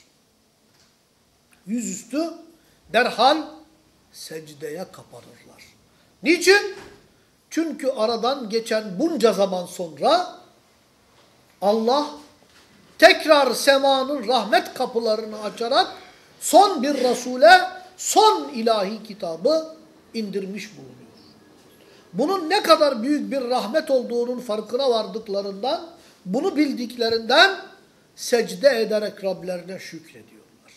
Yüzüstü derhal secdeye kapanırlar. Niçin? Çünkü aradan geçen bunca zaman sonra Allah tekrar semanın rahmet kapılarını açarak son bir Resul'e son ilahi kitabı indirmiş bulunuyor. Bunun ne kadar büyük bir rahmet olduğunun farkına vardıklarından, bunu bildiklerinden secde ederek Rablerine şükrediyorlar.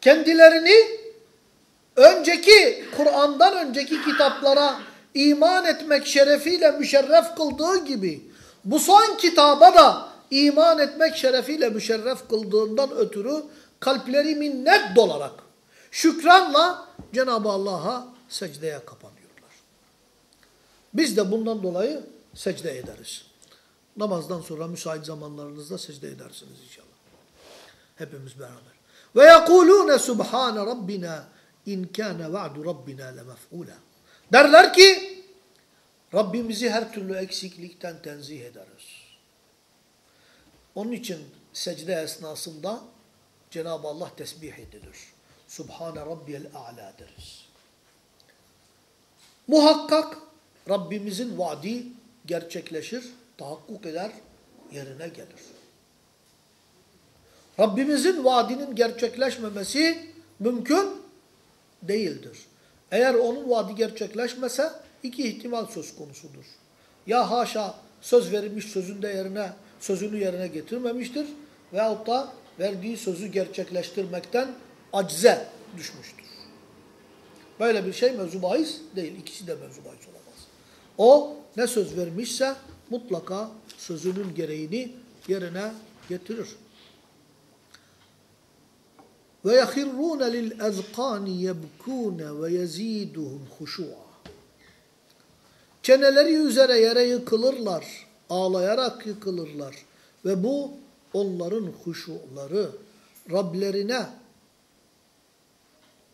Kendilerini önceki Kur'an'dan önceki kitaplara iman etmek şerefiyle müşerref kıldığı gibi bu son kitaba da iman etmek şerefiyle müşerref kıldığından ötürü kalpleri minnet dolarak şükranla Cenab-ı Allah'a secdeye kapanıyorlar. Biz de bundan dolayı secde ederiz. Namazdan sonra müsait zamanlarınızda secde edersiniz inşallah. Hepimiz beraber. Ve yekulune subhane rabbina in kana va'du rabbina lemef'ula. Derler ki Rabbimizi her türlü eksiklikten tenzih ederiz. Onun için secde esnasında Cenab-ı Allah tesbih edilir. Subhane Rabbiyel A'la deriz. Muhakkak Rabbimizin vaadi gerçekleşir, tahakkuk eder, yerine gelir. Rabbimizin vaadinin gerçekleşmemesi mümkün değildir. Eğer onun vaadi gerçekleşmese iki ihtimal söz konusudur. Ya haşa söz verilmiş sözünde yerine sözünü yerine getirmemiştir veyahut da verdiği sözü gerçekleştirmekten acize düşmüştür. Böyle bir şey mevzu değil. İkisi de mevzu bahis olamaz. O ne söz vermişse mutlaka sözünün gereğini yerine getirir. Ve yahirrûne lil ezqâni yebkûne ve yezîduhum huşû'a. Çeneleri üzere yere yıkılırlar, ağlayarak yıkılırlar. Ve bu onların huşuları, Rablerine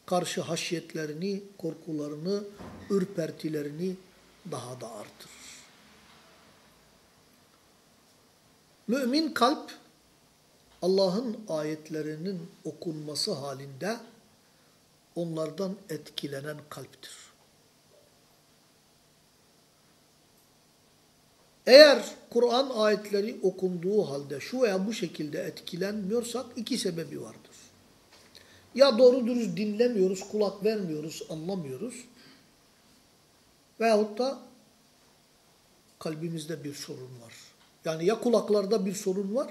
karşı haşyetlerini, korkularını, ürpertilerini daha da artırır. Mümin kalp, Allah'ın ayetlerinin okunması halinde onlardan etkilenen kalptir. Eğer Kur'an ayetleri okunduğu halde şu veya bu şekilde etkilenmiyorsak iki sebebi vardır. Ya doğru dürüst dinlemiyoruz, kulak vermiyoruz, anlamıyoruz. Veyahut da kalbimizde bir sorun var. Yani ya kulaklarda bir sorun var,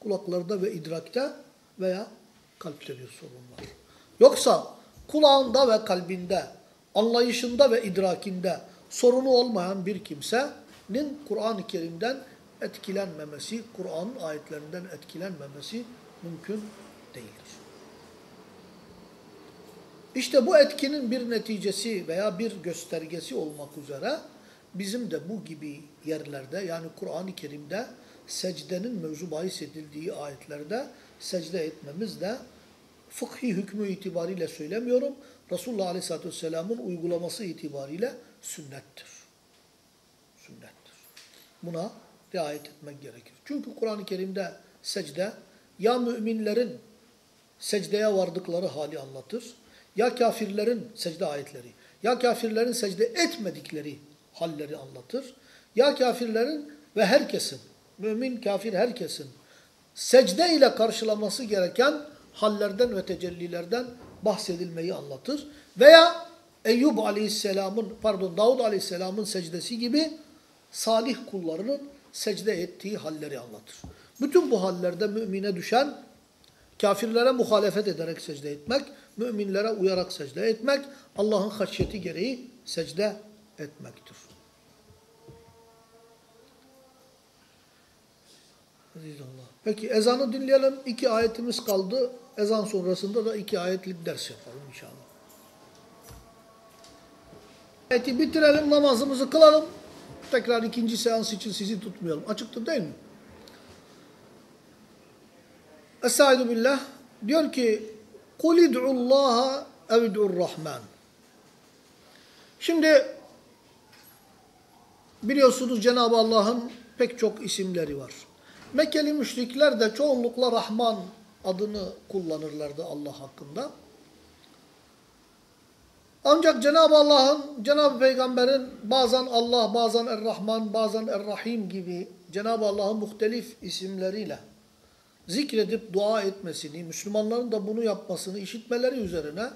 kulaklarda ve idrakte veya kalpte bir sorun var. Yoksa kulağında ve kalbinde, anlayışında ve idrakinde sorunu olmayan bir kimsenin Kur'an-ı Kerim'den etkilenmemesi, Kur'an ayetlerinden etkilenmemesi mümkün değildir. İşte bu etkinin bir neticesi veya bir göstergesi olmak üzere bizim de bu gibi yerlerde yani Kur'an-ı Kerim'de secdenin mevzu bahis edildiği ayetlerde secde etmemiz de fıkhi hükmü itibariyle söylemiyorum. Resulullah Aleyhisselatü Vesselam'ın uygulaması itibariyle sünnettir. Sünnettir. Buna riayet etmek gerekir. Çünkü Kur'an-ı Kerim'de secde ya müminlerin secdeye vardıkları hali anlatır ya kafirlerin secde ayetleri, ya kafirlerin secde etmedikleri halleri anlatır, ya kafirlerin ve herkesin, mümin, kafir herkesin secde ile karşılaması gereken hallerden ve tecellilerden bahsedilmeyi anlatır. Veya Eyyub aleyhisselamın, pardon Davud aleyhisselamın secdesi gibi salih kullarının secde ettiği halleri anlatır. Bütün bu hallerde mümine düşen kafirlere muhalefet ederek secde etmek, müminlere uyarak secde etmek, Allah'ın haşyeti gereği secde etmektir. Peki ezanı dinleyelim. İki ayetimiz kaldı. Ezan sonrasında da iki ayetlik ders yapalım inşallah. Ayeti bitirelim, namazımızı kılalım. Tekrar ikinci seans için sizi tutmayalım. Açıktır değil mi? Estaizu billah. Diyor ki Kul id'ullaha evdu'ur-rahman. Şimdi biliyorsunuz Cenab-ı Allah'ın pek çok isimleri var. Mekkeli müşrikler de çoğunlukla Rahman adını kullanırlardı Allah hakkında. Ancak Cenab-ı Allah'ın, Cenab-ı Peygamber'in bazen Allah, bazen Er-Rahman, bazen Er-Rahim gibi Cenab-ı Allah'ın muhtelif isimleriyle zikredip dua etmesini, Müslümanların da bunu yapmasını işitmeleri üzerine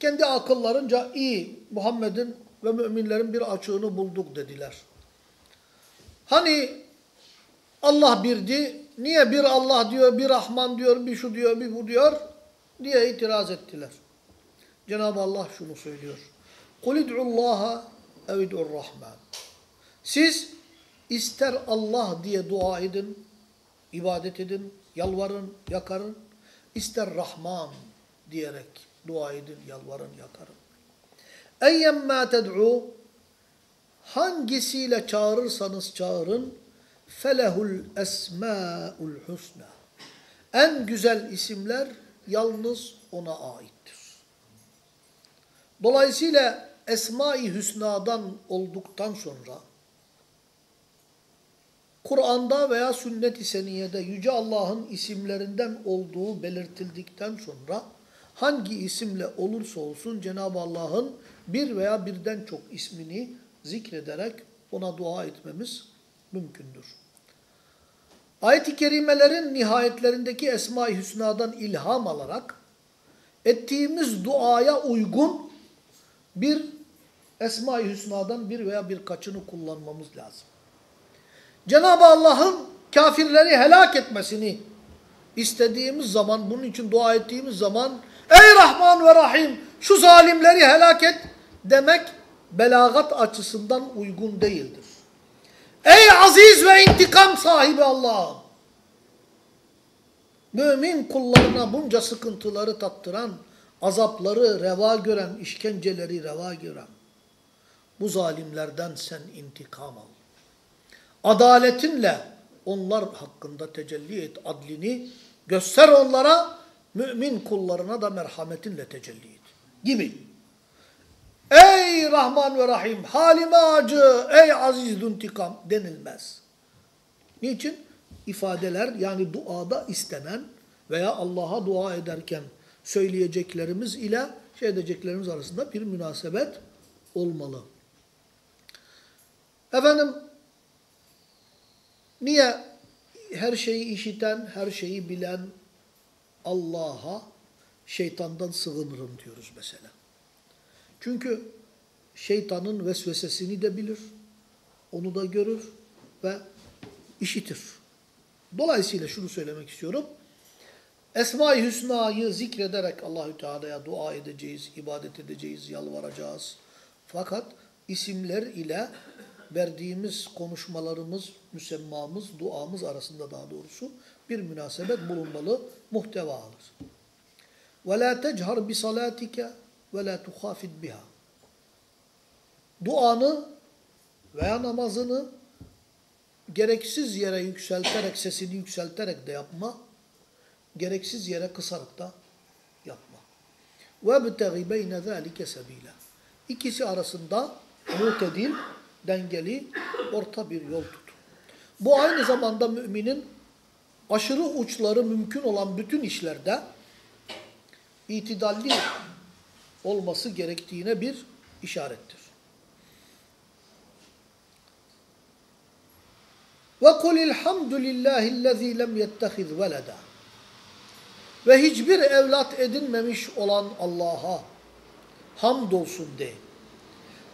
kendi akıllarınca iyi Muhammed'in ve müminlerin bir açığını bulduk dediler. Hani Allah birdi, niye bir Allah diyor, bir Rahman diyor, bir şu diyor, bir bu diyor diye itiraz ettiler. Cenab-ı Allah şunu söylüyor. قُلْ اِدْعُ اللّٰهَ اَوْدُ الرَّحْمَانِ Siz ister Allah diye dua edin, ibadet edin, yalvarın, yakarın. İster Rahman diyerek dua edin, yalvarın, yakarın. Eyyemmâ ted'û hangisiyle çağırırsanız çağırın felehul esmâul husna. En güzel isimler yalnız ona aittir. Dolayısıyla Esma-i Hüsna'dan olduktan sonra Kur'an'da veya sünnet-i seniyede Yüce Allah'ın isimlerinden olduğu belirtildikten sonra hangi isimle olursa olsun Cenab-ı Allah'ın bir veya birden çok ismini zikrederek ona dua etmemiz mümkündür. Ayet-i kerimelerin nihayetlerindeki Esma-i Hüsna'dan ilham alarak ettiğimiz duaya uygun bir Esma-i Hüsna'dan bir veya birkaçını kullanmamız lazım. Cenab-ı Allah'ın kafirleri helak etmesini istediğimiz zaman, bunun için dua ettiğimiz zaman Ey Rahman ve Rahim şu zalimleri helak et demek belagat açısından uygun değildir. Ey aziz ve intikam sahibi Allah'ım. Mümin kullarına bunca sıkıntıları tattıran, azapları reva gören, işkenceleri reva gören bu zalimlerden sen intikam al. Adaletinle onlar hakkında tecelli et, adlini göster onlara, mümin kullarına da merhametinle tecelli et. Gibi. Ey Rahman ve Rahim, halime acı, ey aziz intikam denilmez. Niçin? ifadeler yani duada istenen veya Allah'a dua ederken söyleyeceklerimiz ile şey edeceklerimiz arasında bir münasebet olmalı. Efendim niye her şeyi işiten, her şeyi bilen Allah'a şeytandan sığınırım diyoruz mesela. Çünkü şeytanın vesvesesini de bilir, onu da görür ve işitir. Dolayısıyla şunu söylemek istiyorum. Esma-i Hüsna'yı zikrederek Allahü Teala'ya dua edeceğiz, ibadet edeceğiz, yalvaracağız. Fakat isimler ile verdiğimiz konuşmalarımız, müsemmamız, duamız arasında daha doğrusu bir münasebet bulunmalı, muhteva alır. وَلَا تَجْهَرْ بِصَلَاتِكَ وَلَا تُخَافِدْ بِهَا Duanı veya namazını gereksiz yere yükselterek, sesini yükselterek de yapma, gereksiz yere kısarak da yapma. وَبْتَغِ بَيْنَ ذَٰلِكَ سَب۪يلًا İkisi arasında mutedil, dengeli, orta bir yol tut. Bu aynı zamanda müminin aşırı uçları mümkün olan bütün işlerde itidalli olması gerektiğine bir işarettir. Ve kulil hamdülillahillezî lem yettehiz veleda. Ve hiçbir evlat edinmemiş olan Allah'a hamdolsun de.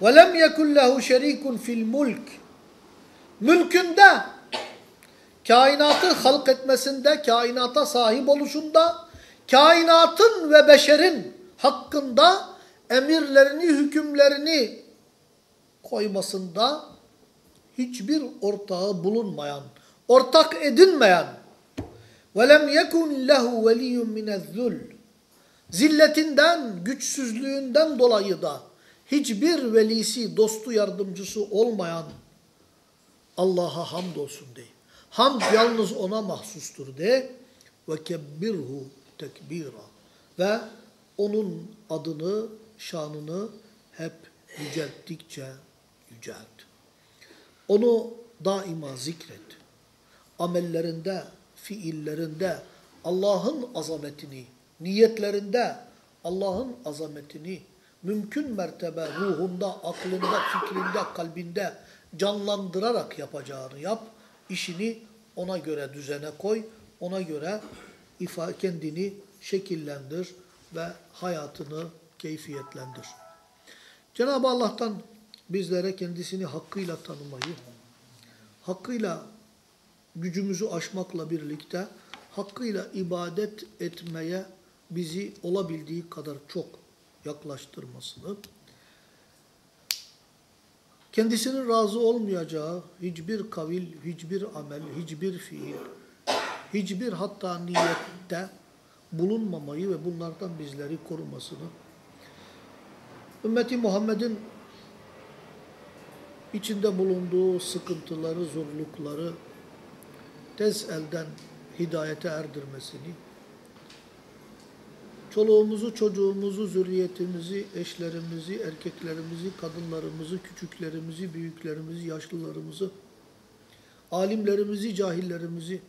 Ve lem yekun lehu şerikun fil mulk. Mülkünde, kainatı halk etmesinde, kainata sahip oluşunda, kainatın ve beşerin hakkında emirlerini, hükümlerini koymasında hiçbir ortağı bulunmayan, ortak edinmeyen وَلَمْ يَكُنْ لَهُ وَلِيٌّ مِنَ الذُّلْ Zilletinden, güçsüzlüğünden dolayı da hiçbir velisi, dostu, yardımcısı olmayan Allah'a hamdolsun de. Hamd yalnız ona mahsustur de. Ve kebbirhu tekbira. Ve onun adını, şanını hep yücelttikçe yücelt. Onu daima zikret. Amellerinde, fiillerinde Allah'ın azametini, niyetlerinde Allah'ın azametini mümkün mertebe ruhunda, aklında, fikrinde, kalbinde canlandırarak yapacağını yap. İşini ona göre düzene koy, ona göre ifa kendini şekillendir ve hayatını keyfiyetlendir. Cenab-ı Allah'tan bizlere kendisini hakkıyla tanımayı, hakkıyla gücümüzü aşmakla birlikte hakkıyla ibadet etmeye bizi olabildiği kadar çok yaklaştırmasını, kendisinin razı olmayacağı hiçbir kavil, hiçbir amel, hiçbir fiil, hiçbir hatta niyette bulunmamayı ve bunlardan bizleri korumasını, ümmeti Muhammed'in içinde bulunduğu sıkıntıları, zorlukları tez elden hidayete erdirmesini, çoluğumuzu, çocuğumuzu, zürriyetimizi, eşlerimizi, erkeklerimizi, kadınlarımızı, küçüklerimizi, büyüklerimizi, yaşlılarımızı, alimlerimizi, cahillerimizi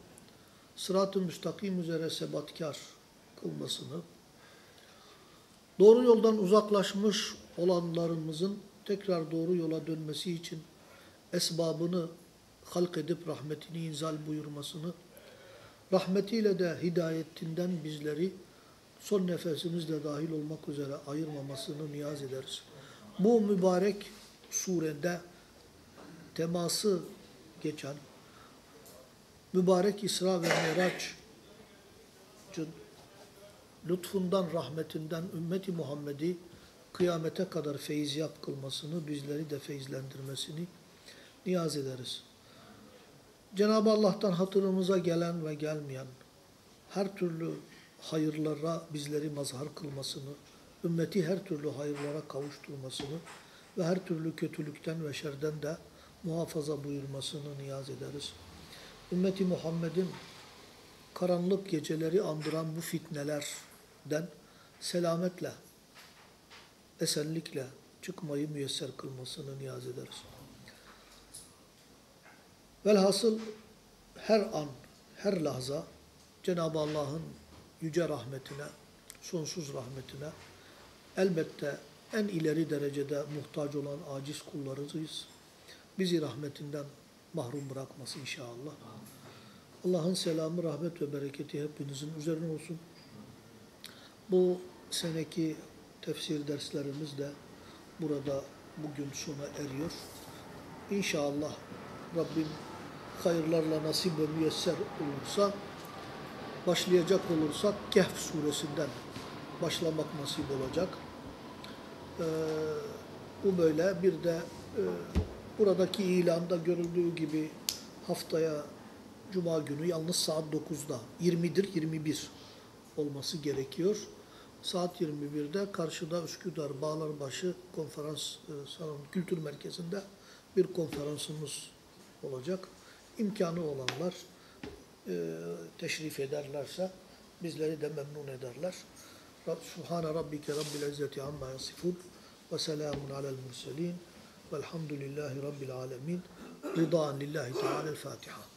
sırat-ı müstakim üzere sebatkar kılmasını, doğru yoldan uzaklaşmış olanlarımızın tekrar doğru yola dönmesi için esbabını halk edip rahmetini inzal buyurmasını, rahmetiyle de hidayetinden bizleri son nefesimizle dahil olmak üzere ayırmamasını niyaz ederiz. Bu mübarek surede teması geçen mübarek İsra ve Miraç'ın lütfundan, rahmetinden ümmeti Muhammed'i kıyamete kadar feyziyap kılmasını, bizleri de feyizlendirmesini niyaz ederiz. Cenab-ı Allah'tan hatırımıza gelen ve gelmeyen her türlü hayırlara bizleri mazhar kılmasını, ümmeti her türlü hayırlara kavuşturmasını ve her türlü kötülükten ve şerden de muhafaza buyurmasını niyaz ederiz. Ümmeti Muhammed'in karanlık geceleri andıran bu fitnelerden selametle, esenlikle çıkmayı müyesser kılmasını niyaz ederiz. Velhasıl her an, her lahza Cenab-ı Allah'ın yüce rahmetine, sonsuz rahmetine elbette en ileri derecede muhtaç olan aciz kullarıyız. Bizi rahmetinden mahrum bırakmasın inşallah. Allah'ın selamı, rahmet ve bereketi hepinizin üzerine olsun. Bu seneki tefsir derslerimiz de burada bugün sona eriyor. İnşallah Rabbim hayırlarla nasip ve müyesser olursa başlayacak olursak Kehf suresinden başlamak nasip olacak. Ee, bu böyle. Bir de e, buradaki ilanda görüldüğü gibi haftaya Cuma günü yalnız saat 9'da 20'dir 21 olması gerekiyor. Saat 21'de karşıda Üsküdar Bağlarbaşı Konferans e, Salonu Kültür Merkezi'nde bir konferansımız olacak. İmkanı olanlar e, teşrif ederlerse bizleri de memnun ederler. Subhane rabbike rabbil izzeti amma yasifun ve selamun alel murselin velhamdülillahi rabbil alemin. Rıdan lillahi teala. Fatiha.